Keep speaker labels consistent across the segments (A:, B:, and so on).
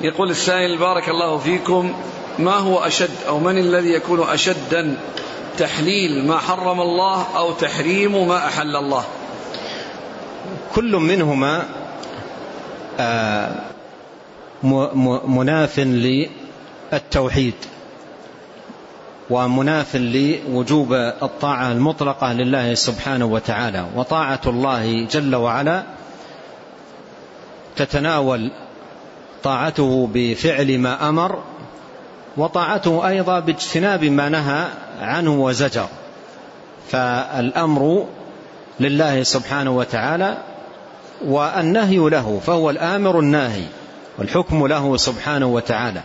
A: يقول السائل بارك الله فيكم. ما هو أشد أو من الذي يكون أشدا تحليل ما حرم الله أو تحريم ما أحل الله؟
B: كل منهما آه، مناف للتوحيد ومناف لوجوب الطاعة المطلقة لله سبحانه وتعالى. وطاعة الله جل وعلا تتناول طاعته بفعل ما أمر وطاعته أيضا باجتناب ما نهى عنه وزجر. فالأمر لله سبحانه وتعالى والنهي له فهو الآمر الناهي والحكم له سبحانه وتعالى.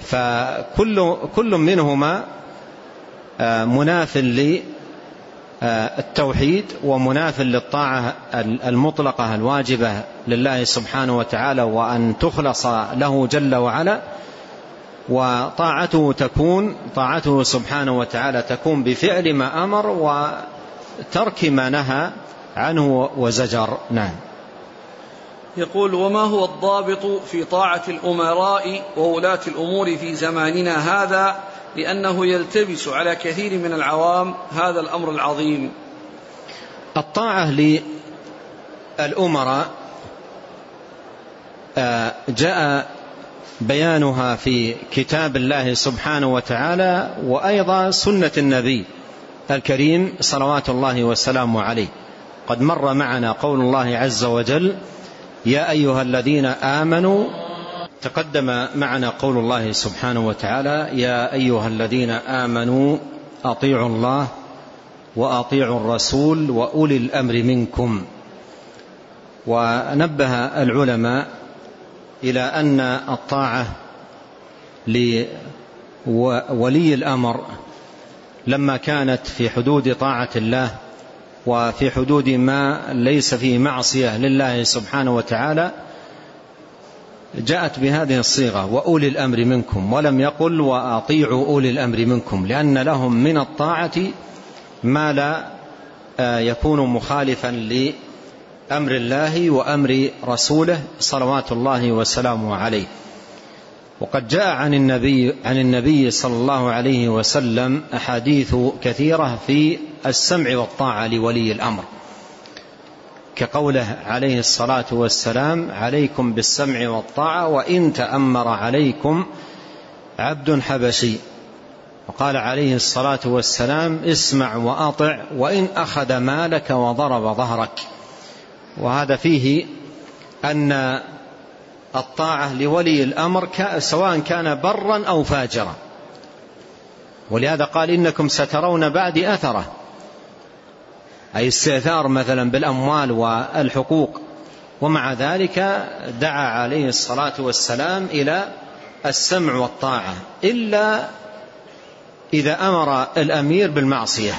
B: فكل كل منهما آه، مناف للتوحيد ومناف للطاعة المطلقة الواجبة لله سبحانه وتعالى وأن تخلص له جل وعلا وطاعته تكون طاعته سبحانه وتعالى تكون بفعل ما أمر وترك ما نهى عنه وزجر. نعم.
A: يقول وما هو الضابط في طاعة الأمراء وولاة الأمور في زماننا هذا لأنه يلتبس على كثير من العوام هذا الأمر العظيم؟
B: الطاعة للأمراء جاء بيانها في كتاب الله سبحانه وتعالى وأيضا سنة النبي الكريم صلوات الله وسلامه عليه. قد مر معنا قول الله عز وجل يا أيها الذين آمنوا تقدم معنا قول الله سبحانه وتعالى يا أيها الذين آمنوا أطيعوا الله وأطيعوا الرسول وأولي الأمر منكم. ونبه العلماء إلى أن الطاعة لولي الأمر لما كانت في حدود طاعة الله وفي حدود ما ليس فيه معصية لله سبحانه وتعالى جاءت بهذه الصيغة وأولي الأمر منكم. ولم يقل وأطيعوا أولي الأمر منكم. لأن لهم من الطاعة ما لا آه، يكون مخالفا لأمر الله وأمر رسوله صلوات الله وسلامه عليه. وقد جاء عن النبي عن النبي صلى الله عليه وسلم أحاديث كثيرة في السمع والطاعة لولي الأمر. كقوله عليه الصلاة والسلام عليكم بالسمع والطاعة وإن تأمر عليكم عبد حبشي. وقال عليه الصلاة والسلام اسمع وأطع وإن أخذ مالك وضرب ظهرك. وهذا فيه أن الطاعة لولي الأمر سواء كان برا أو فاجرا. ولهذا قال إنكم سترون بعد أثره أي استئثار مثلا بالأموال والحقوق. ومع ذلك دعا عليه الصلاة والسلام إلى السمع والطاعة. إلا إذا أمر الأمير بالمعصية.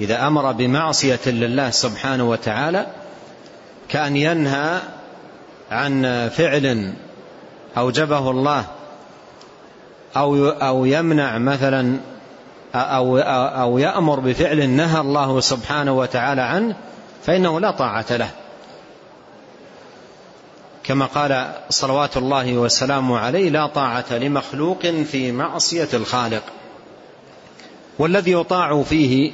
B: إذا أمر بمعصية لله سبحانه وتعالى كأن ينهى عن فعل أوجبه الله أو أو يمنع مثلا أو أو يأمر بفعل نهى الله سبحانه وتعالى عنه فإنه لا طاعة له. كما قال صلوات الله وسلامه عليه لا طاعة لمخلوق في معصية الخالق. والذي يطاع فيه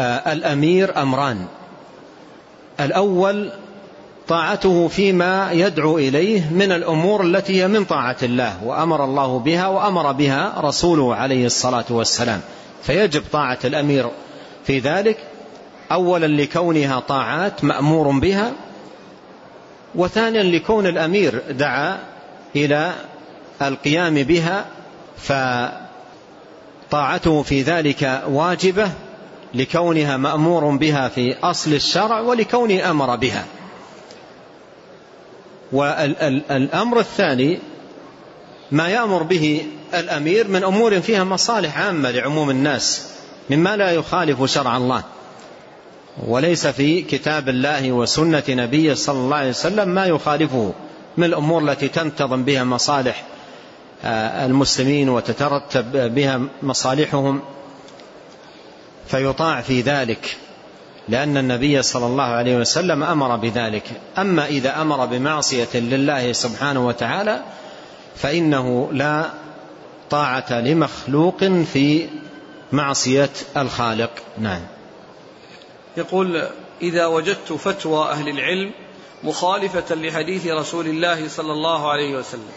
B: آه، الأمير أمران. الأول طاعته فيما يدعو إليه من الأمور التي هي من طاعة الله وأمر الله بها وأمر بها رسوله عليه الصلاة والسلام. فيجب طاعة الأمير في ذلك. أولا لكونها طاعات مأمور بها وثانيا لكون الأمير دعا إلى القيام بها فطاعته في ذلك واجبة. لكونها مأمور بها في أصل الشرع ولكونه أمر بها. والأمر الثاني ما يأمر به الأمير من أمور فيها مصالح عامة لعموم الناس مما لا يخالف شرع الله. وليس في كتاب الله وسنة نبيه صلى الله عليه وسلم ما يخالفه من الأمور التي تنتظم بها مصالح آه، المسلمين وتترتب بها مصالحهم. فيطاع في ذلك لأن النبي صلى الله عليه وسلم أمر بذلك. أما إذا أمر بمعصية لله سبحانه وتعالى فإنه لا طاعة لمخلوق في معصية الخالق. نعم.
A: يقول إذا وجدت فتوى أهل العلم مخالفة لحديث رسول الله صلى الله عليه وسلم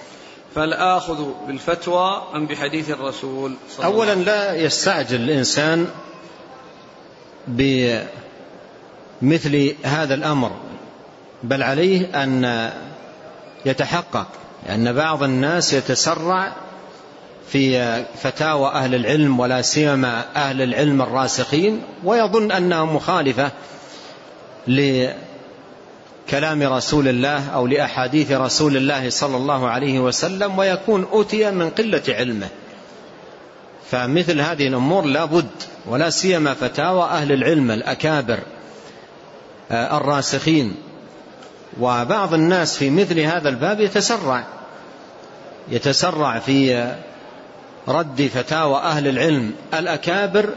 A: فالآخذ بالفتوى أم بحديث الرسول
B: صلى أولا الله لا يستعجل الإنسان بمثل هذا الأمر بل عليه أن يتحقق لأن بعض الناس يتسرع في فتاوى أهل العلم ولا سيما أهل العلم الراسخين ويظن أنها مخالفة لكلام رسول الله أو لأحاديث رسول الله صلى الله عليه وسلم ويكون أتي من قلة علمه. فمثل هذه الأمور لا بد ولا سيما فتاوى أهل العلم الأكابر آه، الراسخين. وبعض الناس في مثل هذا الباب يتسرع يتسرع في رد فتاوى أهل العلم الأكابر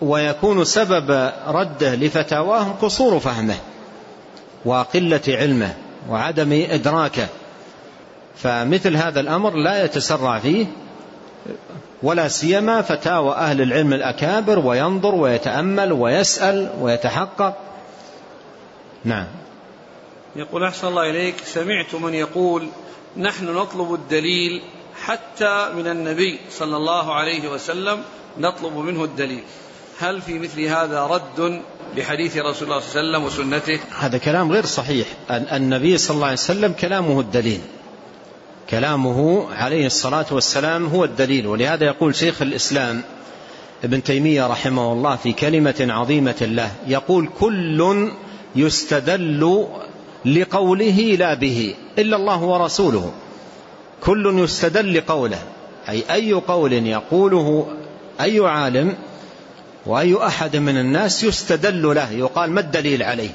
B: ويكون سبب رده لفتاواهم قصور فهمه وقلة علمه وعدم إدراكه. فمثل هذا الأمر لا يتسرع فيه. ولا سيما فتاوى أهل العلم الأكابر وينظر ويتأمل ويسأل ويتحقق. نعم.
A: يقول أحسن الله إليك سمعت من يقول نحن نطلب الدليل حتى من النبي صلى الله عليه وسلم نطلب منه الدليل. هل في مثل هذا رد لحديث رسول الله صلى الله عليه وسلم وسنته؟
B: هذا كلام غير صحيح. النبي صلى الله عليه وسلم كلامه الدليل. كلامه عليه الصلاة والسلام هو الدليل ولهذا يقول شيخ الإسلام ابن تيمية رحمه الله في كلمة عظيمة له يقول كل يستدل لقوله لا به إلا الله ورسوله كل يستدل لقوله أي أي قول يقوله أي عالم وأي أحد من الناس يستدل له يقال ما الدليل عليه؟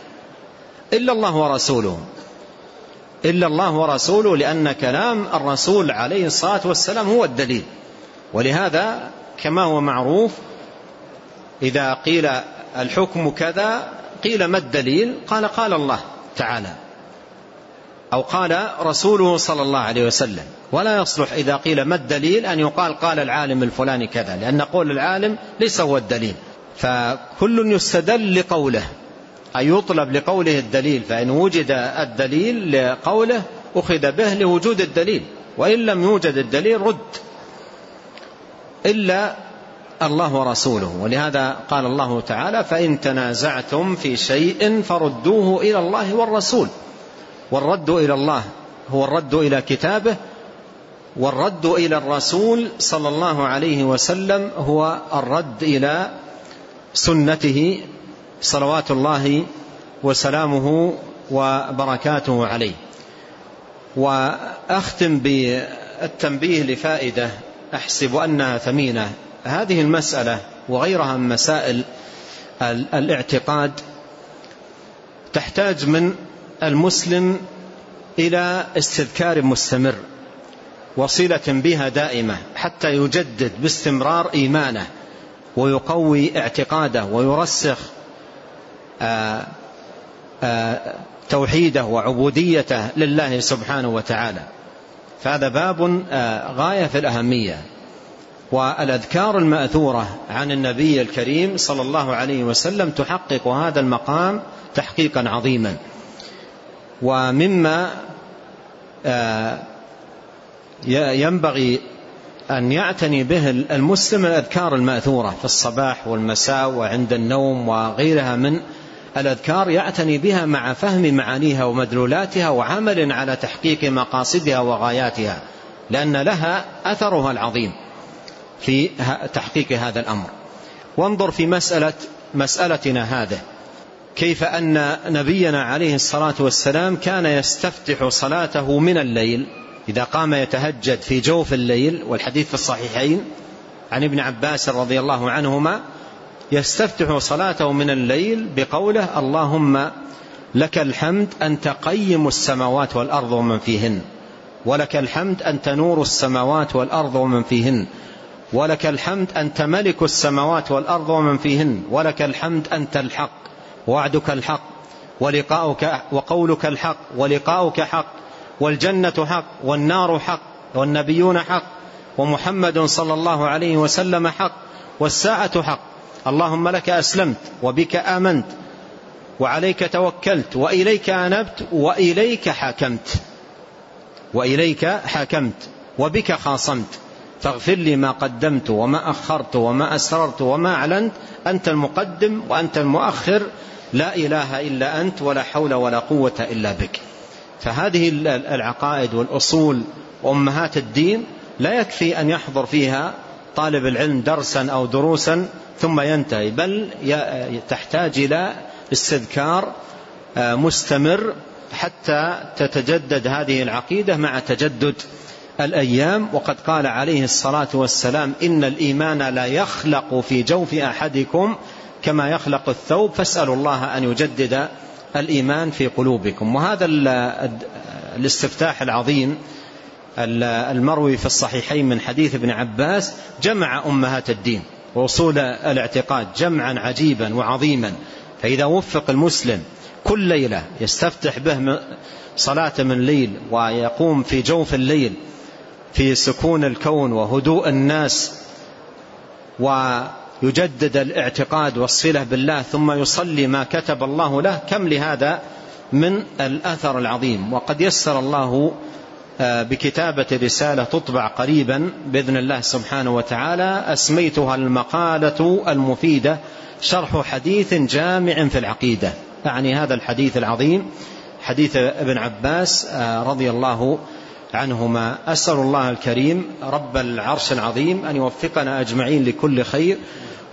B: إلا الله ورسوله. إلا الله ورسوله لأن كلام الرسول عليه الصلاة والسلام هو الدليل. ولهذا كما هو معروف إذا قيل الحكم كذا قيل ما الدليل؟ قال قال الله تعالى. أو قال رسوله صلى الله عليه وسلم. ولا يصلح إذا قيل ما الدليل أن يقال قال العالم الفلاني كذا لأن قول العالم ليس هو الدليل. فكل يستدل لقوله. يطلب لقوله الدليل فإن وجد الدليل لقوله أخذ به لوجود الدليل وإن لم يوجد الدليل رد إلا الله ورسوله. ولهذا قال الله تعالى فإن تنازعتم في شيء فردوه إلى الله والرسول. والرد إلى الله هو الرد إلى كتابه والرد إلى الرسول صلى الله عليه وسلم هو الرد إلى سنته صلوات الله وسلامه وبركاته عليه. وأختم بالتنبيه لفائدة أحسب أنها ثمينة. هذه المسألة وغيرها من مسائل الاعتقاد تحتاج من المسلم إلى استذكار مستمر وصلة بها دائمة حتى يجدد باستمرار إيمانه ويقوي اعتقاده ويرسخ توحيده وعبوديته لله سبحانه وتعالى. فهذا باب غاية في الأهمية. والأذكار المأثورة عن النبي الكريم صلى الله عليه وسلم تحقق هذا المقام تحقيقا عظيما. ومما ينبغي أن يعتني به المسلم الأذكار المأثورة في الصباح والمساء وعند النوم وغيرها من الأذكار يعتني بها مع فهم معانيها ومدلولاتها وعمل على تحقيق مقاصدها وغاياتها لأن لها أثرها العظيم في تحقيق هذا الأمر. وانظر في مسألة مسألتنا هذه كيف أن نبينا عليه الصلاة والسلام كان يستفتح صلاته من الليل إذا قام يتهجد في جوف الليل والحديث في الصحيحين عن ابن عباس رضي الله عنهما يستفتح صلاته من الليل بقوله اللهم لك الحمد أنت قيم السماوات والأرض ومن فيهن. ولك الحمد أنت نور السماوات والأرض ومن فيهن. ولك الحمد أنت ملك السماوات والأرض ومن فيهن. ولك الحمد أنت الحق وعدك الحق ولقاؤك وقولك الحق ولقاؤك حق والجنة حق والنار حق والنبيون حق ومحمد صلى الله عليه وسلم حق والساعة حق. اللهم لك أسلمت وبك آمنت وعليك توكلت وإليك أنبت وإليك حاكمت وإليك حاكمت وبك خاصمت. فاغفر لي ما قدمت وما أخرت وما أسررت وما أعلنت. أنت المقدم وأنت المؤخر. لا إله إلا أنت ولا حول ولا قوة إلا بك. فهذه العقائد والأصول وأمهات الدين لا يكفي أن يحضر فيها طالب العلم درسا أو دروسا ثم ينتهي بل تحتاج إلى استذكار آه، مستمر حتى تتجدد هذه العقيدة مع تجدد الأيام. وقد قال عليه الصلاة والسلام إن الإيمان لا يخلق في جوف أحدكم كما يخلق الثوب فاسألوا الله أن يجدد الإيمان في قلوبكم. وهذا الاستفتاح العظيم المروي في الصحيحين من حديث ابن عباس جمع أمهات الدين وأصول الاعتقاد جمعا عجيبا وعظيما. فإذا وفق المسلم كل ليلة يستفتح به صلاة من ليل ويقوم في جوف الليل في سكون الكون وهدوء الناس ويجدد الاعتقاد والصلة بالله ثم يصلي ما كتب الله له كم لهذا من الأثر العظيم. وقد يسر الله بكتابة رسالة تطبع قريبا بإذن الله سبحانه وتعالى. أسميتها المقالة المفيدة شرح حديث جامع في العقيدة. يعني هذا الحديث العظيم حديث ابن عباس آه، رضي الله عنهما. أسأل الله الكريم رب العرش العظيم أن يوفقنا أجمعين لكل خير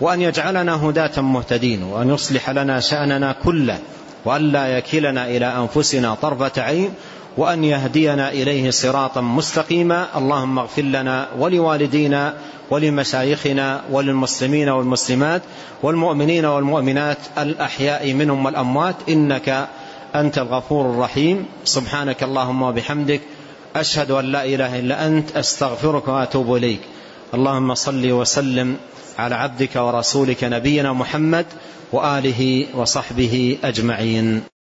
B: وأن يجعلنا هداة مهتدين وأن يصلح لنا شأننا كله وأن لا يكلنا إلى أنفسنا طرفة عين وأن يهدينا إليه صراطا مستقيما. اللهم اغفر لنا ولوالدينا ولمشايخنا وللمسلمين والمسلمات والمؤمنين والمؤمنات الأحياء منهم والأموات. إنك أنت الغفور الرحيم. سبحانك اللهم وبحمدك أشهد أن لا إله إلا أنت أستغفرك وأتوب إليك. اللهم صل وسلم على عبدك ورسولك نبينا محمد وآله وصحبه أجمعين.